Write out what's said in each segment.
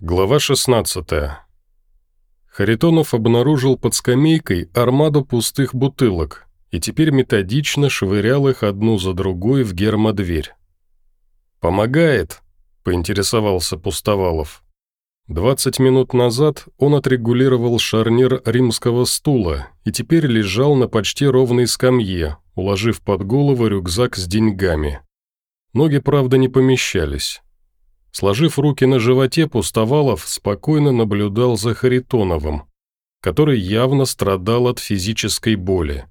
Глава 16 Харитонов обнаружил под скамейкой армаду пустых бутылок и теперь методично швырял их одну за другой в гермодверь. «Помогает?» – поинтересовался Пустовалов. Двадцать минут назад он отрегулировал шарнир римского стула и теперь лежал на почти ровной скамье, уложив под голову рюкзак с деньгами. Ноги, правда, не помещались. Сложив руки на животе, Пустовалов спокойно наблюдал за Харитоновым, который явно страдал от физической боли.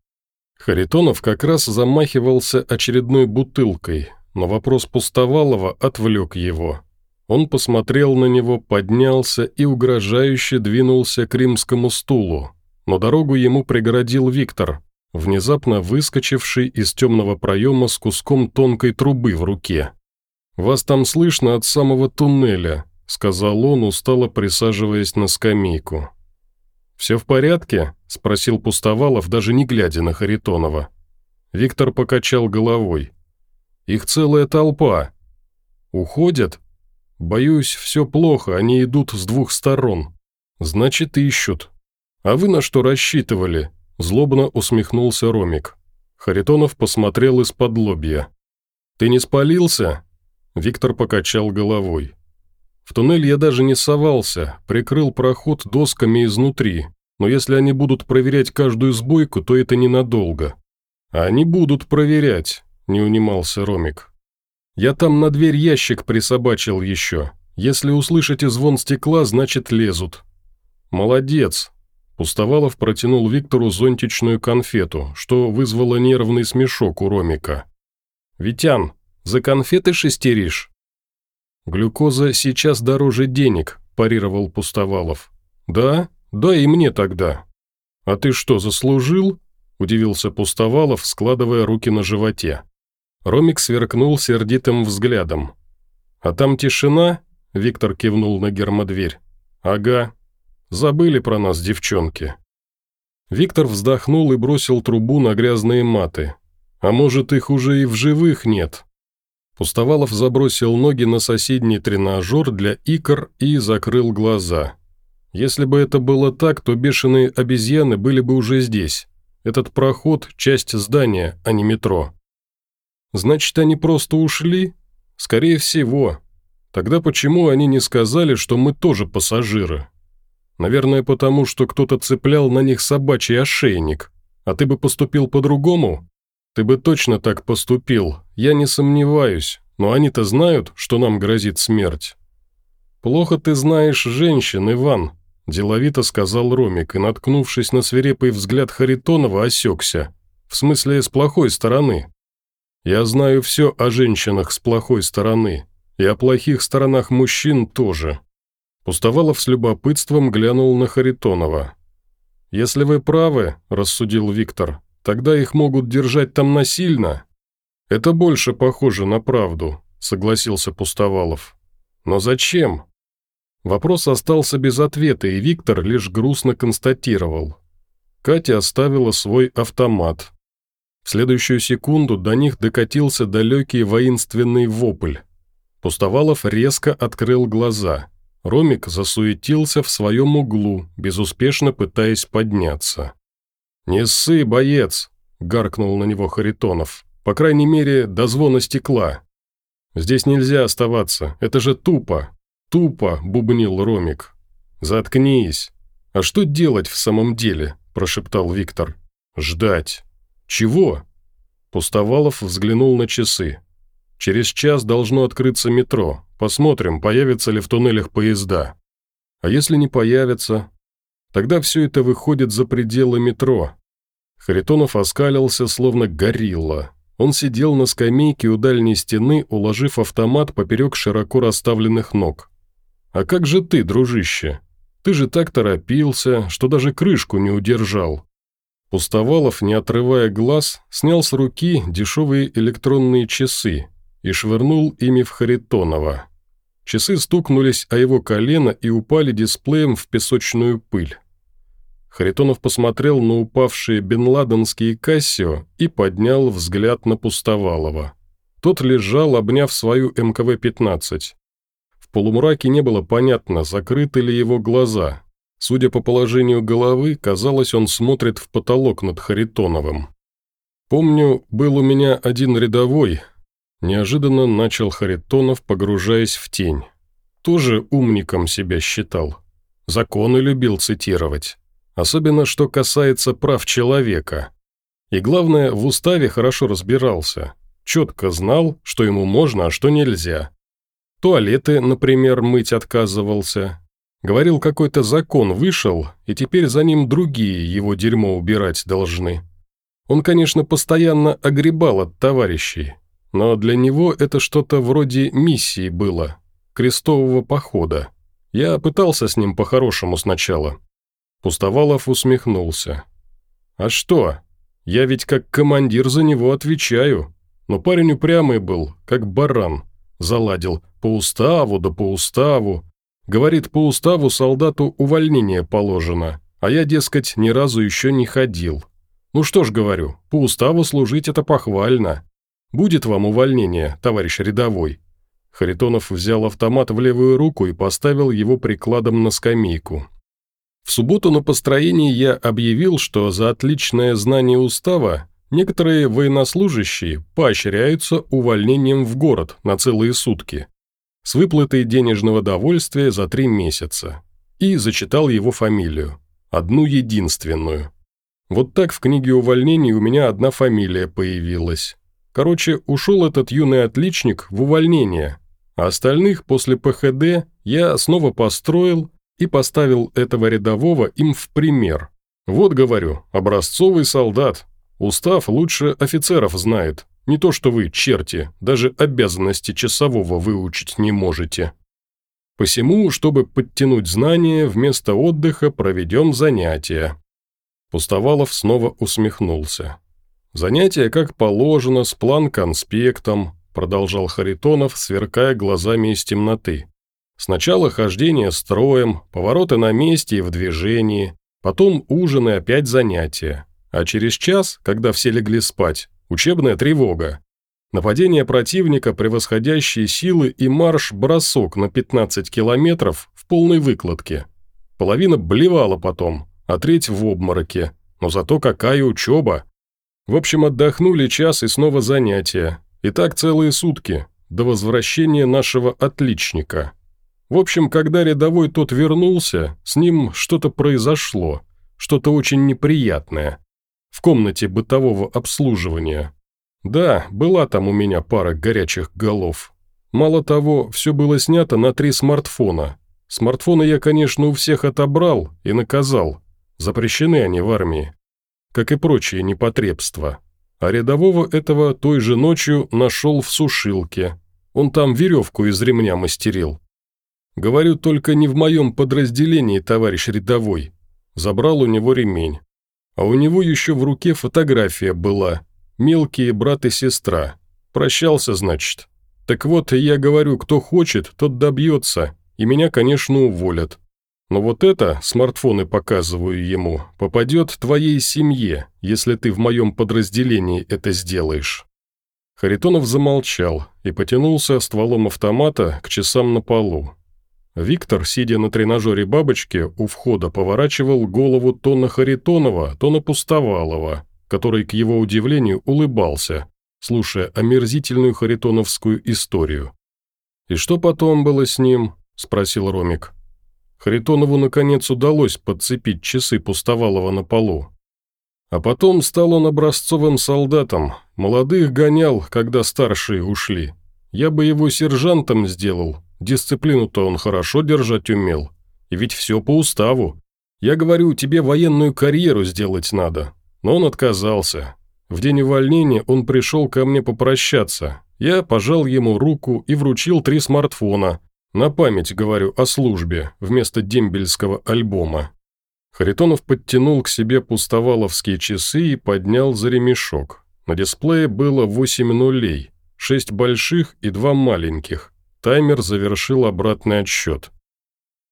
Харитонов как раз замахивался очередной бутылкой, но вопрос Пустовалова отвлек его. Он посмотрел на него, поднялся и угрожающе двинулся к римскому стулу, но дорогу ему преградил Виктор, внезапно выскочивший из темного проема с куском тонкой трубы в руке. «Вас там слышно от самого туннеля», — сказал он, устало присаживаясь на скамейку. «Все в порядке?» — спросил Пустовалов, даже не глядя на Харитонова. Виктор покачал головой. «Их целая толпа. Уходят? Боюсь, все плохо, они идут с двух сторон. Значит, ищут. А вы на что рассчитывали?» Злобно усмехнулся Ромик. Харитонов посмотрел из-под лобья. «Ты не спалился?» Виктор покачал головой. В туннель я даже не совался, прикрыл проход досками изнутри, но если они будут проверять каждую сбойку, то это ненадолго. А они будут проверять, не унимался Ромик. Я там на дверь ящик присобачил еще. Если услышите звон стекла, значит лезут. Молодец. Пустовалов протянул Виктору зонтичную конфету, что вызвало нервный смешок у Ромика. «Витян, за конфеты шестеришь?» «Глюкоза сейчас дороже денег», – парировал Пустовалов. «Да? Да и мне тогда». «А ты что, заслужил?» – удивился Пустовалов, складывая руки на животе. Ромик сверкнул сердитым взглядом. «А там тишина?» – Виктор кивнул на гермодверь. «Ага. Забыли про нас, девчонки». Виктор вздохнул и бросил трубу на грязные маты. «А может, их уже и в живых нет?» Пустовалов забросил ноги на соседний тренажер для икр и закрыл глаза. Если бы это было так, то бешеные обезьяны были бы уже здесь. Этот проход – часть здания, а не метро. Значит, они просто ушли? Скорее всего. Тогда почему они не сказали, что мы тоже пассажиры? Наверное, потому что кто-то цеплял на них собачий ошейник. А ты бы поступил по-другому? «Ты бы точно так поступил, я не сомневаюсь, но они-то знают, что нам грозит смерть». «Плохо ты знаешь женщин, Иван», – деловито сказал Ромик и, наткнувшись на свирепый взгляд Харитонова, осекся. «В смысле, с плохой стороны». «Я знаю все о женщинах с плохой стороны, и о плохих сторонах мужчин тоже». Пустовалов с любопытством глянул на Харитонова. «Если вы правы», – рассудил Виктор, Тогда их могут держать там насильно. Это больше похоже на правду, согласился Пустовалов. Но зачем? Вопрос остался без ответа, и Виктор лишь грустно констатировал. Катя оставила свой автомат. В следующую секунду до них докатился далекий воинственный вопль. Пустовалов резко открыл глаза. Ромик засуетился в своем углу, безуспешно пытаясь подняться. «Не ссы, боец!» – гаркнул на него Харитонов. «По крайней мере, до звона стекла. Здесь нельзя оставаться, это же тупо!» «Тупо!» – бубнил Ромик. «Заткнись!» «А что делать в самом деле?» – прошептал Виктор. «Ждать». «Чего?» Пустовалов взглянул на часы. «Через час должно открыться метро. Посмотрим, появятся ли в туннелях поезда. А если не появятся, Тогда все это выходит за пределы метро. Харитонов оскалился, словно горилла. Он сидел на скамейке у дальней стены, уложив автомат поперек широко расставленных ног. «А как же ты, дружище? Ты же так торопился, что даже крышку не удержал». Пустовалов, не отрывая глаз, снял с руки дешевые электронные часы и швырнул ими в Харитонова. Часы стукнулись о его колено и упали дисплеем в песочную пыль. Харитонов посмотрел на упавшие бенладенские Кассио и поднял взгляд на Пустовалова. Тот лежал, обняв свою МКВ-15. В полумраке не было понятно, закрыты ли его глаза. Судя по положению головы, казалось, он смотрит в потолок над Харитоновым. «Помню, был у меня один рядовой», – неожиданно начал Харитонов, погружаясь в тень. «Тоже умником себя считал. Законы любил цитировать. Особенно, что касается прав человека. И главное, в уставе хорошо разбирался. Четко знал, что ему можно, а что нельзя. Туалеты, например, мыть отказывался. Говорил, какой-то закон вышел, и теперь за ним другие его дерьмо убирать должны. Он, конечно, постоянно огребал от товарищей, но для него это что-то вроде миссии было, крестового похода. Я пытался с ним по-хорошему сначала. Пустовалов усмехнулся. «А что? Я ведь как командир за него отвечаю. Но парень упрямый был, как баран. Заладил по уставу да по уставу. Говорит, по уставу солдату увольнение положено, а я, дескать, ни разу еще не ходил. Ну что ж говорю, по уставу служить это похвально. Будет вам увольнение, товарищ рядовой». Харитонов взял автомат в левую руку и поставил его прикладом на скамейку. В субботу на построении я объявил, что за отличное знание устава некоторые военнослужащие поощряются увольнением в город на целые сутки с выплатой денежного довольствия за три месяца и зачитал его фамилию, одну единственную. Вот так в книге увольнений у меня одна фамилия появилась. Короче, ушел этот юный отличник в увольнение, а остальных после ПХД я снова построил и поставил этого рядового им в пример. Вот, говорю, образцовый солдат. Устав лучше офицеров знает, не то что вы, черти, даже обязанности часового выучить не можете. Посему, чтобы подтянуть знания, вместо отдыха проведем занятия». Пустовалов снова усмехнулся. «Занятия, как положено, с план-конспектом», продолжал Харитонов, сверкая глазами из темноты. «Сначала хождение строем, повороты на месте и в движении, потом ужин и опять занятия. А через час, когда все легли спать, Учебная тревога. Нападение противника, превосходящие силы и марш-бросок на 15 километров в полной выкладке. Половина блевала потом, а треть в обмороке. Но зато какая учеба! В общем, отдохнули час и снова занятия. И так целые сутки, до возвращения нашего отличника. В общем, когда рядовой тот вернулся, с ним что-то произошло, что-то очень неприятное в комнате бытового обслуживания. Да, была там у меня пара горячих голов. Мало того, все было снято на три смартфона. Смартфоны я, конечно, у всех отобрал и наказал. Запрещены они в армии. Как и прочие непотребства. А рядового этого той же ночью нашел в сушилке. Он там веревку из ремня мастерил. Говорю, только не в моем подразделении, товарищ рядовой. Забрал у него ремень. А у него еще в руке фотография была. Мелкие брат и сестра. Прощался, значит. Так вот, я говорю, кто хочет, тот добьется. И меня, конечно, уволят. Но вот это, смартфоны показываю ему, попадет твоей семье, если ты в моем подразделении это сделаешь». Харитонов замолчал и потянулся стволом автомата к часам на полу. Виктор, сидя на тренажере бабочки, у входа поворачивал голову то на Харитонова, то на Пустовалова, который, к его удивлению, улыбался, слушая омерзительную харитоновскую историю. «И что потом было с ним?» – спросил Ромик. Харитонову, наконец, удалось подцепить часы Пустовалова на полу. А потом стал он образцовым солдатом, молодых гонял, когда старшие ушли. Я бы его сержантом сделал, Дисциплину-то он хорошо держать умел. И ведь все по уставу. Я говорю, тебе военную карьеру сделать надо. Но он отказался. В день увольнения он пришел ко мне попрощаться. Я пожал ему руку и вручил три смартфона. На память, говорю, о службе, вместо дембельского альбома. Харитонов подтянул к себе пустоваловские часы и поднял за ремешок. На дисплее было восемь нулей, шесть больших и два маленьких. Таймер завершил обратный отсчет.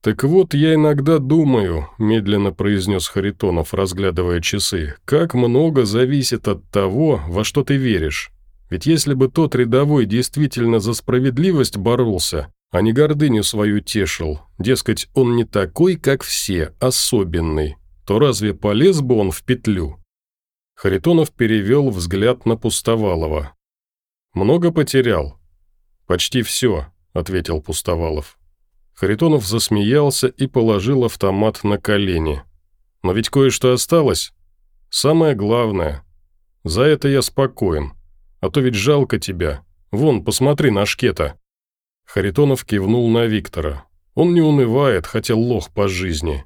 «Так вот, я иногда думаю», – медленно произнес Харитонов, разглядывая часы, «как много зависит от того, во что ты веришь. Ведь если бы тот рядовой действительно за справедливость боролся, а не гордыню свою тешил, дескать, он не такой, как все, особенный, то разве полез бы он в петлю? Харитонов перевел взгляд на Пустовалова. «Много потерял?» «Почти все», — ответил Пустовалов. Харитонов засмеялся и положил автомат на колени. «Но ведь кое-что осталось. Самое главное. За это я спокоен. А то ведь жалко тебя. Вон, посмотри на шкета». Харитонов кивнул на Виктора. Он не унывает, хотя лох по жизни.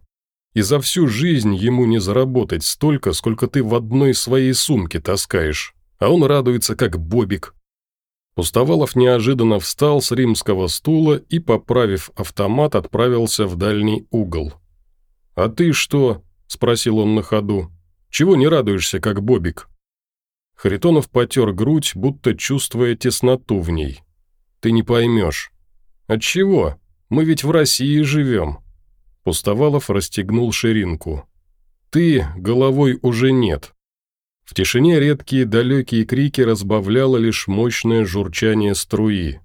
И за всю жизнь ему не заработать столько, сколько ты в одной своей сумке таскаешь. А он радуется, как бобик. Пустовалов неожиданно встал с римского стула и, поправив автомат, отправился в дальний угол. «А ты что?» – спросил он на ходу. «Чего не радуешься, как бобик?» Харитонов потер грудь, будто чувствуя тесноту в ней. «Ты не поймешь». «Отчего? Мы ведь в России живем». Пустовалов расстегнул ширинку. «Ты головой уже нет. В тишине редкие далекие крики разбавляло лишь мощное журчание струи.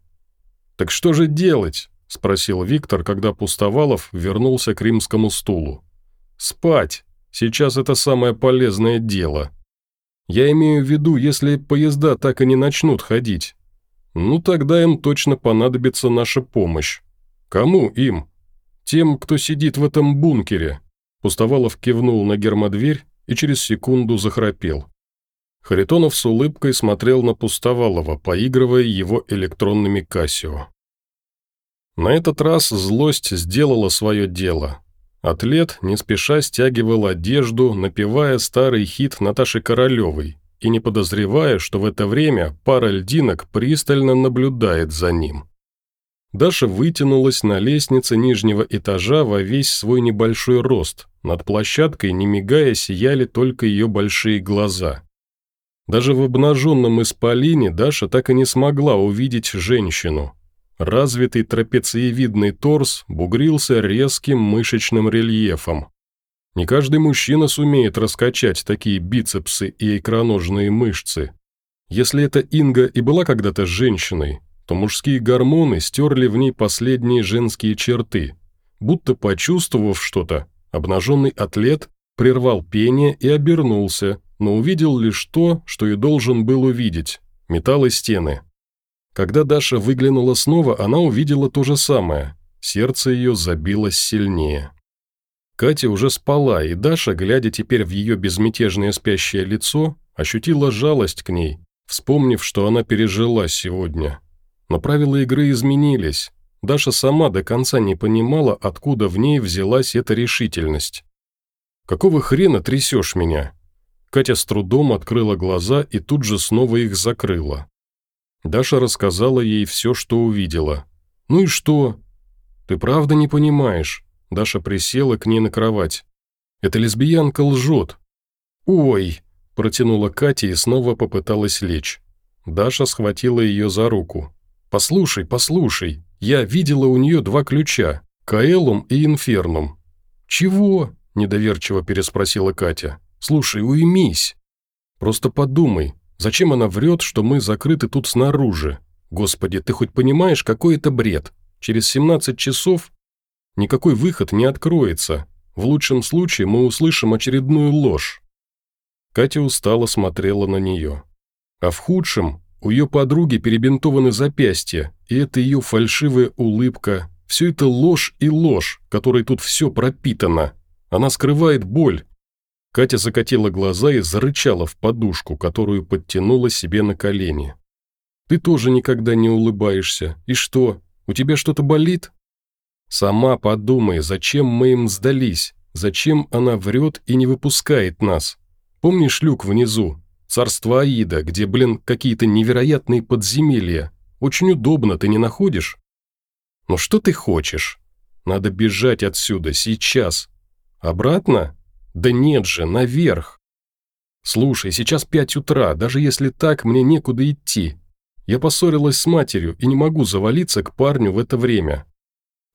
«Так что же делать?» – спросил Виктор, когда Пустовалов вернулся к римскому стулу. «Спать. Сейчас это самое полезное дело. Я имею в виду, если поезда так и не начнут ходить. Ну, тогда им точно понадобится наша помощь. Кому им? Тем, кто сидит в этом бункере». Пустовалов кивнул на гермодверь и через секунду захрапел. Харитонов с улыбкой смотрел на Пустовалова, поигрывая его электронными Кассио. На этот раз злость сделала свое дело. Атлет не спеша стягивал одежду, напевая старый хит Наташи Королевой и не подозревая, что в это время пара льдинок пристально наблюдает за ним. Даша вытянулась на лестнице нижнего этажа во весь свой небольшой рост. Над площадкой, не мигая, сияли только ее большие глаза. Даже в обнаженном исполине Даша так и не смогла увидеть женщину. Развитый трапециевидный торс бугрился резким мышечным рельефом. Не каждый мужчина сумеет раскачать такие бицепсы и икроножные мышцы. Если эта Инга и была когда-то женщиной, то мужские гормоны стерли в ней последние женские черты. Будто почувствовав что-то, обнаженный атлет прервал пение и обернулся, но увидел лишь то, что и должен был увидеть – металл и стены. Когда Даша выглянула снова, она увидела то же самое. Сердце ее забилось сильнее. Катя уже спала, и Даша, глядя теперь в ее безмятежное спящее лицо, ощутила жалость к ней, вспомнив, что она пережила сегодня. Но правила игры изменились. Даша сама до конца не понимала, откуда в ней взялась эта решительность. «Какого хрена трясешь меня?» Катя с трудом открыла глаза и тут же снова их закрыла. Даша рассказала ей все, что увидела. «Ну и что?» «Ты правда не понимаешь?» Даша присела к ней на кровать. «Эта лесбиянка лжет». «Ой!» – протянула Катя и снова попыталась лечь. Даша схватила ее за руку. «Послушай, послушай, я видела у нее два ключа – Каэлум и Инфернум». «Чего?» – недоверчиво переспросила Катя. «Слушай, уймись. Просто подумай, зачем она врет, что мы закрыты тут снаружи? Господи, ты хоть понимаешь, какой это бред? Через 17 часов никакой выход не откроется. В лучшем случае мы услышим очередную ложь». Катя устало смотрела на нее. А в худшем у ее подруги перебинтованы запястья, и это ее фальшивая улыбка. Все это ложь и ложь, которой тут все пропитано. Она скрывает боль, Катя закатила глаза и зарычала в подушку, которую подтянула себе на колени. «Ты тоже никогда не улыбаешься. И что, у тебя что-то болит?» «Сама подумай, зачем мы им сдались? Зачем она врет и не выпускает нас? Помнишь люк внизу? Царство Аида, где, блин, какие-то невероятные подземелья. Очень удобно, ты не находишь?» «Ну что ты хочешь? Надо бежать отсюда, сейчас. Обратно?» «Да нет же, наверх!» «Слушай, сейчас пять утра, даже если так, мне некуда идти. Я поссорилась с матерью и не могу завалиться к парню в это время».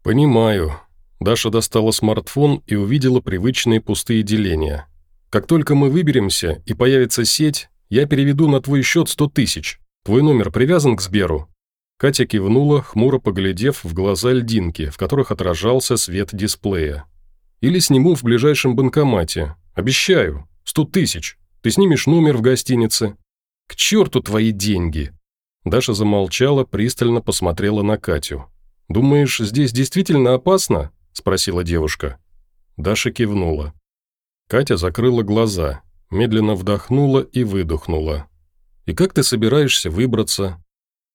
«Понимаю». Даша достала смартфон и увидела привычные пустые деления. «Как только мы выберемся и появится сеть, я переведу на твой счет сто тысяч. Твой номер привязан к Сберу?» Катя кивнула, хмуро поглядев в глаза льдинки, в которых отражался свет дисплея. «Или сниму в ближайшем банкомате. Обещаю. Сто тысяч. Ты снимешь номер в гостинице. К черту твои деньги!» Даша замолчала, пристально посмотрела на Катю. «Думаешь, здесь действительно опасно?» – спросила девушка. Даша кивнула. Катя закрыла глаза, медленно вдохнула и выдохнула. «И как ты собираешься выбраться?»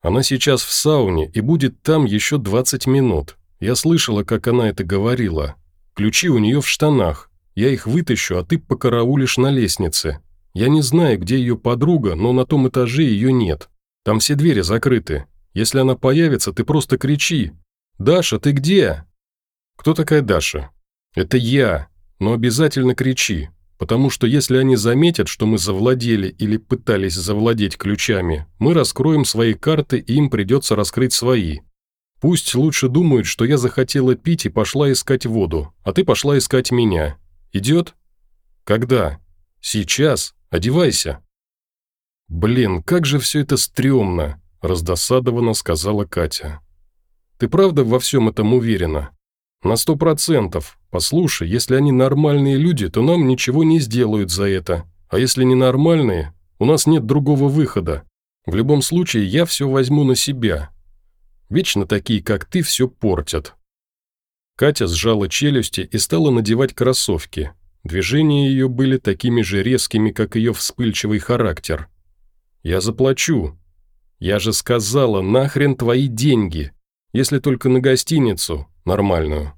«Она сейчас в сауне и будет там еще 20 минут. Я слышала, как она это говорила. Ключи у нее в штанах. Я их вытащу, а ты покараулишь на лестнице. Я не знаю, где ее подруга, но на том этаже ее нет. Там все двери закрыты. Если она появится, ты просто кричи. «Даша, ты где?» «Кто такая Даша?» «Это я, но обязательно кричи, потому что если они заметят, что мы завладели или пытались завладеть ключами, мы раскроем свои карты и им придется раскрыть свои. Пусть лучше думают, что я захотела пить и пошла искать воду, а ты пошла искать меня. Идет?» «Когда?» «Сейчас. Одевайся». «Блин, как же все это стрёмно», – раздосадованно сказала Катя. «Ты правда во всем этом уверена?» «На сто процентов. Послушай, если они нормальные люди, то нам ничего не сделают за это. А если ненормальные, у нас нет другого выхода. В любом случае, я все возьму на себя. Вечно такие, как ты, все портят». Катя сжала челюсти и стала надевать кроссовки. Движения ее были такими же резкими, как ее вспыльчивый характер. «Я заплачу». «Я же сказала, нахрен твои деньги, если только на гостиницу, нормальную».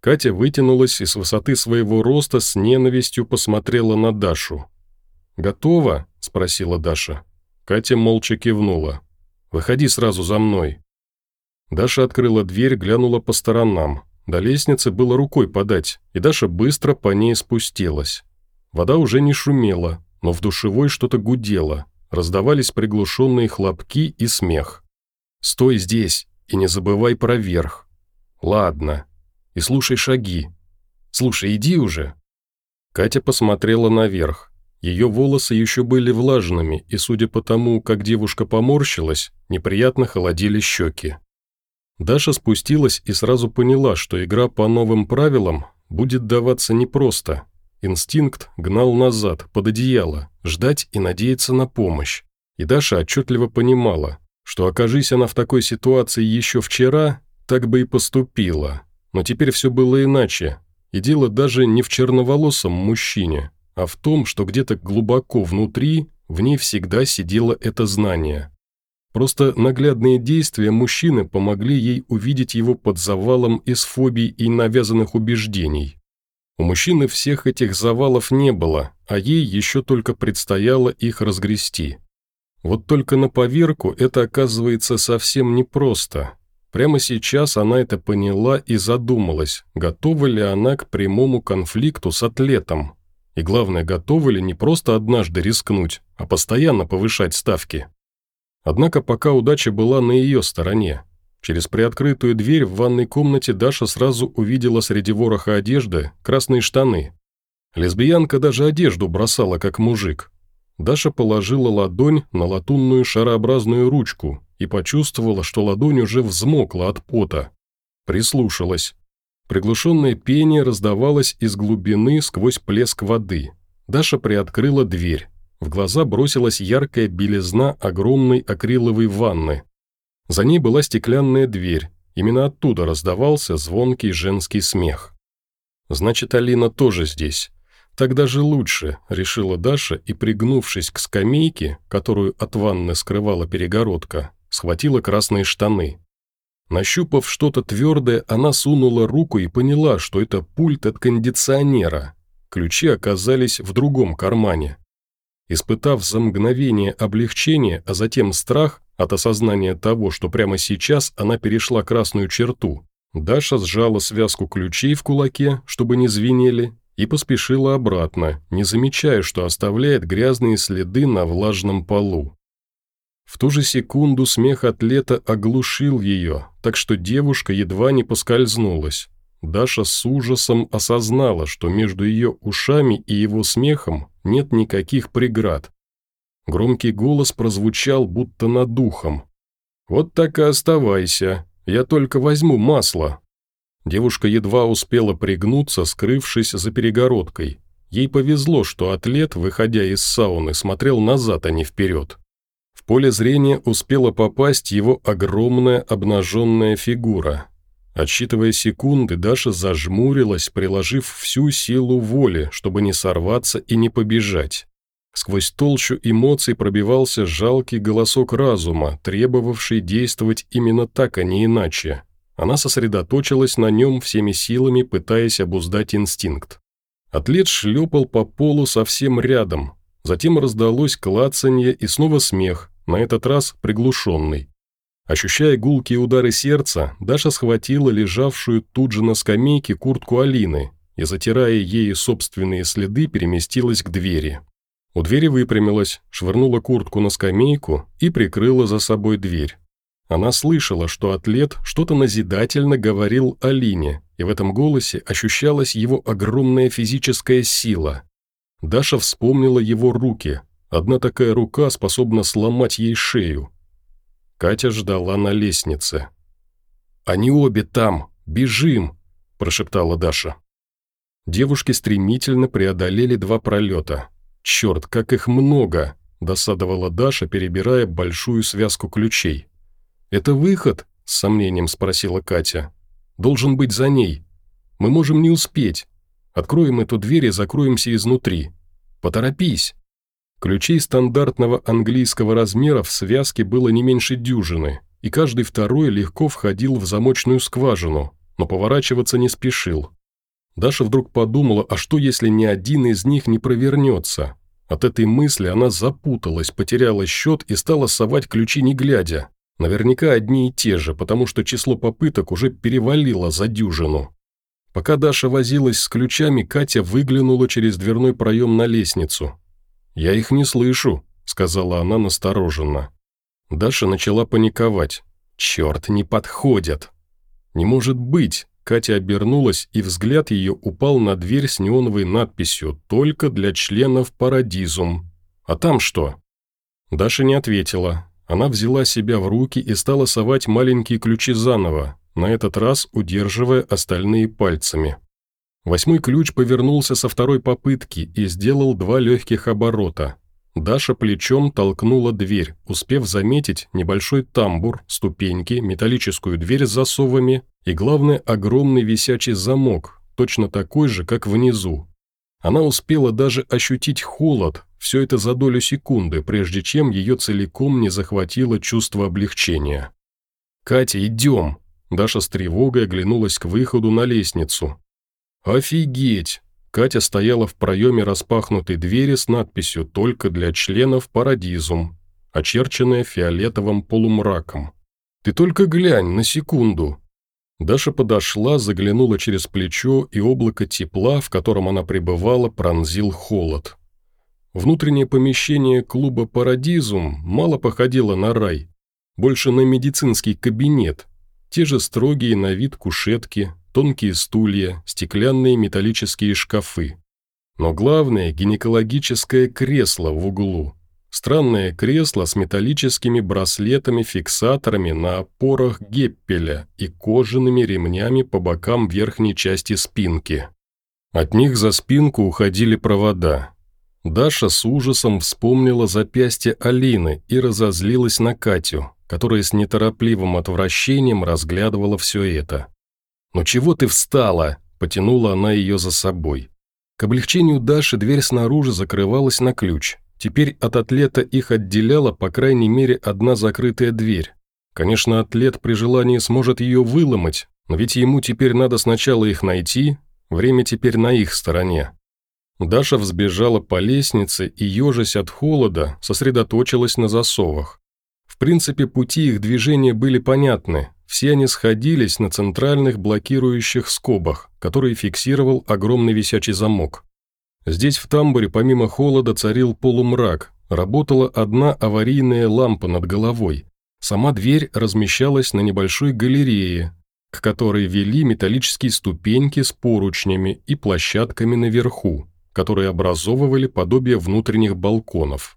Катя вытянулась и с высоты своего роста с ненавистью посмотрела на Дашу. «Готово?» – спросила Даша. Катя молча кивнула. «Выходи сразу за мной». Даша открыла дверь, глянула по сторонам. До лестницы было рукой подать, и Даша быстро по ней спустилась. Вода уже не шумела, но в душевой что-то гудело раздавались приглушенные хлопки и смех. «Стой здесь и не забывай про верх». «Ладно. И слушай шаги. Слушай, иди уже». Катя посмотрела наверх. Ее волосы еще были влажными, и, судя по тому, как девушка поморщилась, неприятно холодили щеки. Даша спустилась и сразу поняла, что игра по новым правилам будет даваться непросто. Инстинкт гнал назад, под одеяло, ждать и надеяться на помощь. И Даша отчетливо понимала, что окажись она в такой ситуации еще вчера, так бы и поступила. Но теперь все было иначе. И дело даже не в черноволосом мужчине, а в том, что где-то глубоко внутри в ней всегда сидело это знание. Просто наглядные действия мужчины помогли ей увидеть его под завалом из фобий и навязанных убеждений. У мужчины всех этих завалов не было, а ей еще только предстояло их разгрести. Вот только на поверку это оказывается совсем непросто. Прямо сейчас она это поняла и задумалась, готова ли она к прямому конфликту с атлетом. И главное, готова ли не просто однажды рискнуть, а постоянно повышать ставки. Однако пока удача была на ее стороне, Через приоткрытую дверь в ванной комнате Даша сразу увидела среди вороха одежды красные штаны. Лесбиянка даже одежду бросала, как мужик. Даша положила ладонь на латунную шарообразную ручку и почувствовала, что ладонь уже взмокла от пота. Прислушалась. Приглушенное пение раздавалось из глубины сквозь плеск воды. Даша приоткрыла дверь. В глаза бросилась яркая белизна огромной акриловой ванны, за ней была стеклянная дверь, именно оттуда раздавался звонкий женский смех. «Значит, Алина тоже здесь. Тогда же лучше», – решила Даша и, пригнувшись к скамейке, которую от ванны скрывала перегородка, схватила красные штаны. Нащупав что-то твердое, она сунула руку и поняла, что это пульт от кондиционера. Ключи оказались в другом кармане. Испытав за мгновение облегчение, а затем страх, от осознания того, что прямо сейчас она перешла красную черту, Даша сжала связку ключей в кулаке, чтобы не звенели, и поспешила обратно, не замечая, что оставляет грязные следы на влажном полу. В ту же секунду смех атлета оглушил ее, так что девушка едва не поскользнулась. Даша с ужасом осознала, что между ее ушами и его смехом нет никаких преград, Громкий голос прозвучал, будто над духом. «Вот так и оставайся. Я только возьму масло». Девушка едва успела пригнуться, скрывшись за перегородкой. Ей повезло, что атлет, выходя из сауны, смотрел назад, а не вперед. В поле зрения успела попасть его огромная обнаженная фигура. Отсчитывая секунды, Даша зажмурилась, приложив всю силу воли, чтобы не сорваться и не побежать. Сквозь толщу эмоций пробивался жалкий голосок разума, требовавший действовать именно так, а не иначе. Она сосредоточилась на нем всеми силами, пытаясь обуздать инстинкт. Атлет шлепал по полу совсем рядом. Затем раздалось клацанье и снова смех, на этот раз приглушенный. Ощущая гулкие удары сердца, Даша схватила лежавшую тут же на скамейке куртку Алины и, затирая ею собственные следы, переместилась к двери. У двери выпрямилась, швырнула куртку на скамейку и прикрыла за собой дверь. Она слышала, что атлет что-то назидательно говорил Алине, и в этом голосе ощущалась его огромная физическая сила. Даша вспомнила его руки. Одна такая рука способна сломать ей шею. Катя ждала на лестнице. «Они обе там! Бежим!» – прошептала Даша. Девушки стремительно преодолели два пролета. «Черт, как их много!» – досадовала Даша, перебирая большую связку ключей. «Это выход?» – с сомнением спросила Катя. «Должен быть за ней. Мы можем не успеть. Откроем эту дверь и закроемся изнутри. Поторопись!» Ключей стандартного английского размера в связке было не меньше дюжины, и каждый второй легко входил в замочную скважину, но поворачиваться не спешил. Даша вдруг подумала, а что если ни один из них не провернется? От этой мысли она запуталась, потеряла счет и стала совать ключи не глядя. Наверняка одни и те же, потому что число попыток уже перевалило за дюжину. Пока Даша возилась с ключами, Катя выглянула через дверной проем на лестницу. «Я их не слышу», — сказала она настороженно. Даша начала паниковать. «Черт, не подходят!» «Не может быть!» Катя обернулась, и взгляд ее упал на дверь с неоновой надписью «Только для членов Парадизум». «А там что?» Даша не ответила. Она взяла себя в руки и стала совать маленькие ключи заново, на этот раз удерживая остальные пальцами. Восьмой ключ повернулся со второй попытки и сделал два легких оборота. Даша плечом толкнула дверь, успев заметить небольшой тамбур, ступеньки, металлическую дверь с засовами и, главное, огромный висячий замок, точно такой же, как внизу. Она успела даже ощутить холод, все это за долю секунды, прежде чем ее целиком не захватило чувство облегчения. «Катя, идем!» Даша с тревогой оглянулась к выходу на лестницу. «Офигеть!» Катя стояла в проеме распахнутой двери с надписью «Только для членов Парадизум», очерченная фиолетовым полумраком. «Ты только глянь на секунду!» Даша подошла, заглянула через плечо, и облако тепла, в котором она пребывала, пронзил холод. Внутреннее помещение клуба «Парадизум» мало походило на рай, больше на медицинский кабинет. Те же строгие на вид кушетки, тонкие стулья, стеклянные металлические шкафы. Но главное – гинекологическое кресло в углу. Странное кресло с металлическими браслетами-фиксаторами на опорах геппеля и кожаными ремнями по бокам верхней части спинки. От них за спинку уходили провода. Даша с ужасом вспомнила запястье Алины и разозлилась на Катю, которая с неторопливым отвращением разглядывала все это. «Ну чего ты встала?» – потянула она ее за собой. К облегчению Даши дверь снаружи закрывалась на ключ. Теперь от атлета их отделяла, по крайней мере, одна закрытая дверь. Конечно, атлет при желании сможет ее выломать, но ведь ему теперь надо сначала их найти, время теперь на их стороне. Даша взбежала по лестнице и, ежась от холода, сосредоточилась на засовах. В принципе, пути их движения были понятны, все они сходились на центральных блокирующих скобах, которые фиксировал огромный висячий замок. Здесь в тамбуре помимо холода царил полумрак, работала одна аварийная лампа над головой. Сама дверь размещалась на небольшой галерее, к которой вели металлические ступеньки с поручнями и площадками наверху, которые образовывали подобие внутренних балконов.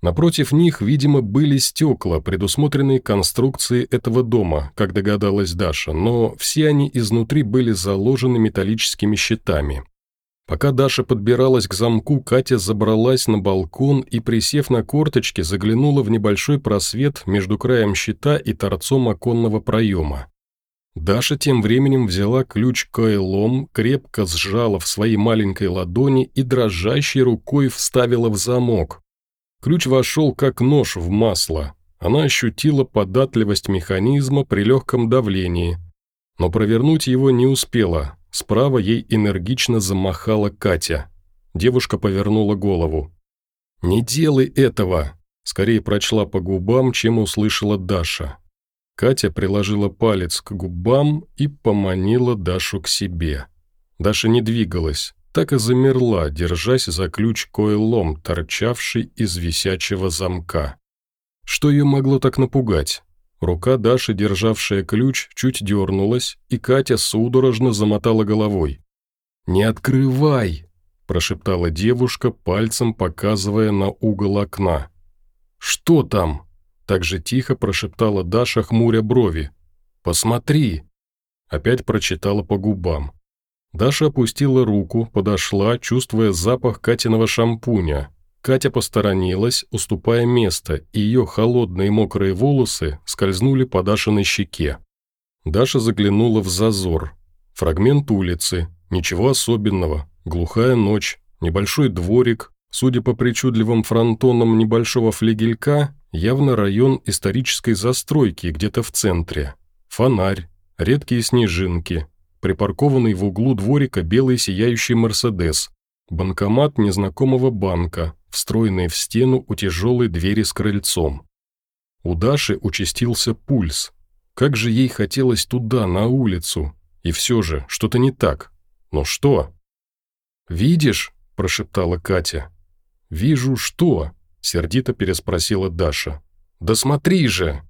Напротив них, видимо, были стекла, предусмотренные конструкцией этого дома, как догадалась Даша, но все они изнутри были заложены металлическими щитами. Пока Даша подбиралась к замку, Катя забралась на балкон и, присев на корточки, заглянула в небольшой просвет между краем щита и торцом оконного проема. Даша тем временем взяла ключ койлом, крепко сжала в своей маленькой ладони и дрожащей рукой вставила в замок, Ключ вошел как нож в масло. Она ощутила податливость механизма при легком давлении. Но провернуть его не успела. Справа ей энергично замахала Катя. Девушка повернула голову. «Не делай этого!» Скорее прочла по губам, чем услышала Даша. Катя приложила палец к губам и поманила Дашу к себе. Даша не двигалась, так и замерла, держась за ключ койлом, торчавший из висячего замка. Что ее могло так напугать? Рука Даши, державшая ключ, чуть дернулась, и Катя судорожно замотала головой. «Не открывай!» – прошептала девушка, пальцем показывая на угол окна. «Что там?» – так же тихо прошептала Даша, хмуря брови. «Посмотри!» Опять прочитала по губам. Даша опустила руку, подошла, чувствуя запах Катиного шампуня. Катя посторонилась, уступая место, и ее холодные мокрые волосы скользнули по Дашиной щеке. Даша заглянула в зазор. Фрагмент улицы, ничего особенного, глухая ночь, небольшой дворик, судя по причудливым фронтонам небольшого флигелька, явно район исторической застройки где-то в центре. Фонарь, редкие снежинки, припаркованный в углу дворика белый сияющий «Мерседес», банкомат незнакомого банка, встроенный в стену у тяжелой двери с крыльцом. У Даши участился пульс. Как же ей хотелось туда, на улицу. И все же, что-то не так. Но что? «Видишь?» – прошептала Катя. «Вижу что?» – сердито переспросила Даша. «Да смотри же!»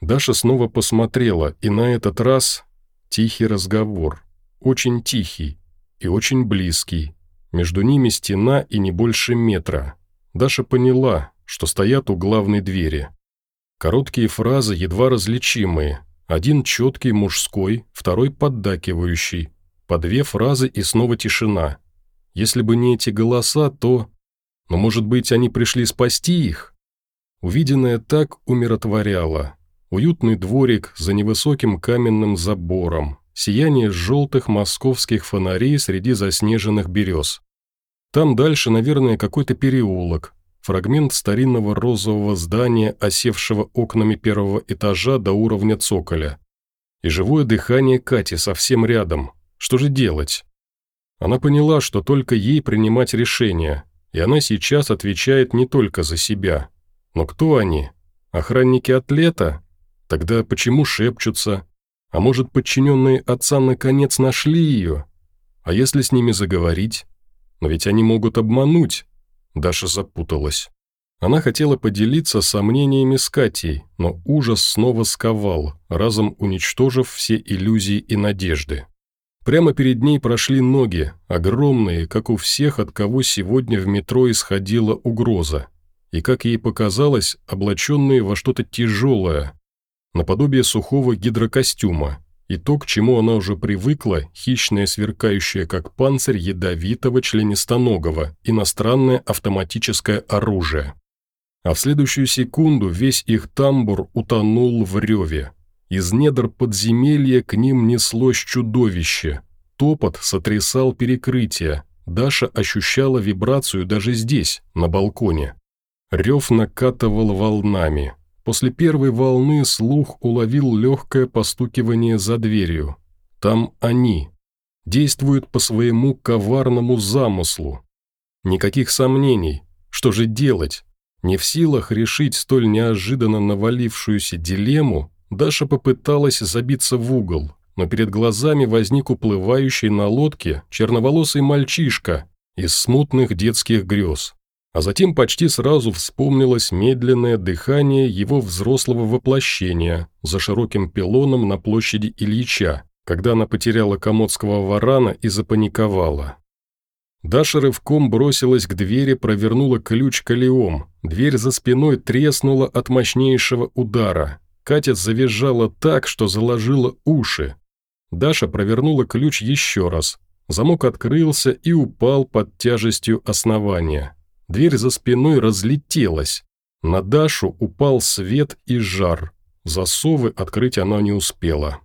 Даша снова посмотрела, и на этот раз Тихий разговор. Очень тихий и очень близкий. Между ними стена и не больше метра. Даша поняла, что стоят у главной двери. Короткие фразы едва различимые. Один четкий мужской, второй поддакивающий. По две фразы и снова тишина. Если бы не эти голоса, то... Но, может быть, они пришли спасти их? Увиденное так умиротворяло. Уютный дворик за невысоким каменным забором, сияние желтых московских фонарей среди заснеженных берез. Там дальше, наверное, какой-то переулок, фрагмент старинного розового здания, осевшего окнами первого этажа до уровня цоколя. И живое дыхание Кати совсем рядом. Что же делать? Она поняла, что только ей принимать решения, и она сейчас отвечает не только за себя. Но кто они? Охранники атлета? Тогда почему шепчутся? А может, подчиненные отца наконец нашли ее? А если с ними заговорить? Но ведь они могут обмануть. Даша запуталась. Она хотела поделиться сомнениями с Катей, но ужас снова сковал, разом уничтожив все иллюзии и надежды. Прямо перед ней прошли ноги, огромные, как у всех, от кого сегодня в метро исходила угроза, и, как ей показалось, облаченные во что-то тяжелое, наподобие сухого гидрокостюма, и то, к чему она уже привыкла, хищное, сверкающее как панцирь ядовитого членистоногого, иностранное автоматическое оружие. А в следующую секунду весь их тамбур утонул в реве. Из недр подземелья к ним неслось чудовище. Топот сотрясал перекрытие. Даша ощущала вибрацию даже здесь, на балконе. Рев накатывал волнами. После первой волны слух уловил легкое постукивание за дверью. Там они. Действуют по своему коварному замыслу. Никаких сомнений. Что же делать? Не в силах решить столь неожиданно навалившуюся дилемму, Даша попыталась забиться в угол, но перед глазами возник уплывающий на лодке черноволосый мальчишка из смутных детских грез а затем почти сразу вспомнилось медленное дыхание его взрослого воплощения за широким пилоном на площади Ильича, когда она потеряла комодского варана и запаниковала. Даша рывком бросилась к двери, провернула ключ колеом. Дверь за спиной треснула от мощнейшего удара. Катя завизжала так, что заложила уши. Даша провернула ключ еще раз. Замок открылся и упал под тяжестью основания. Дверь за спиной разлетелась. На Дашу упал свет и жар. Засовы открыть она не успела.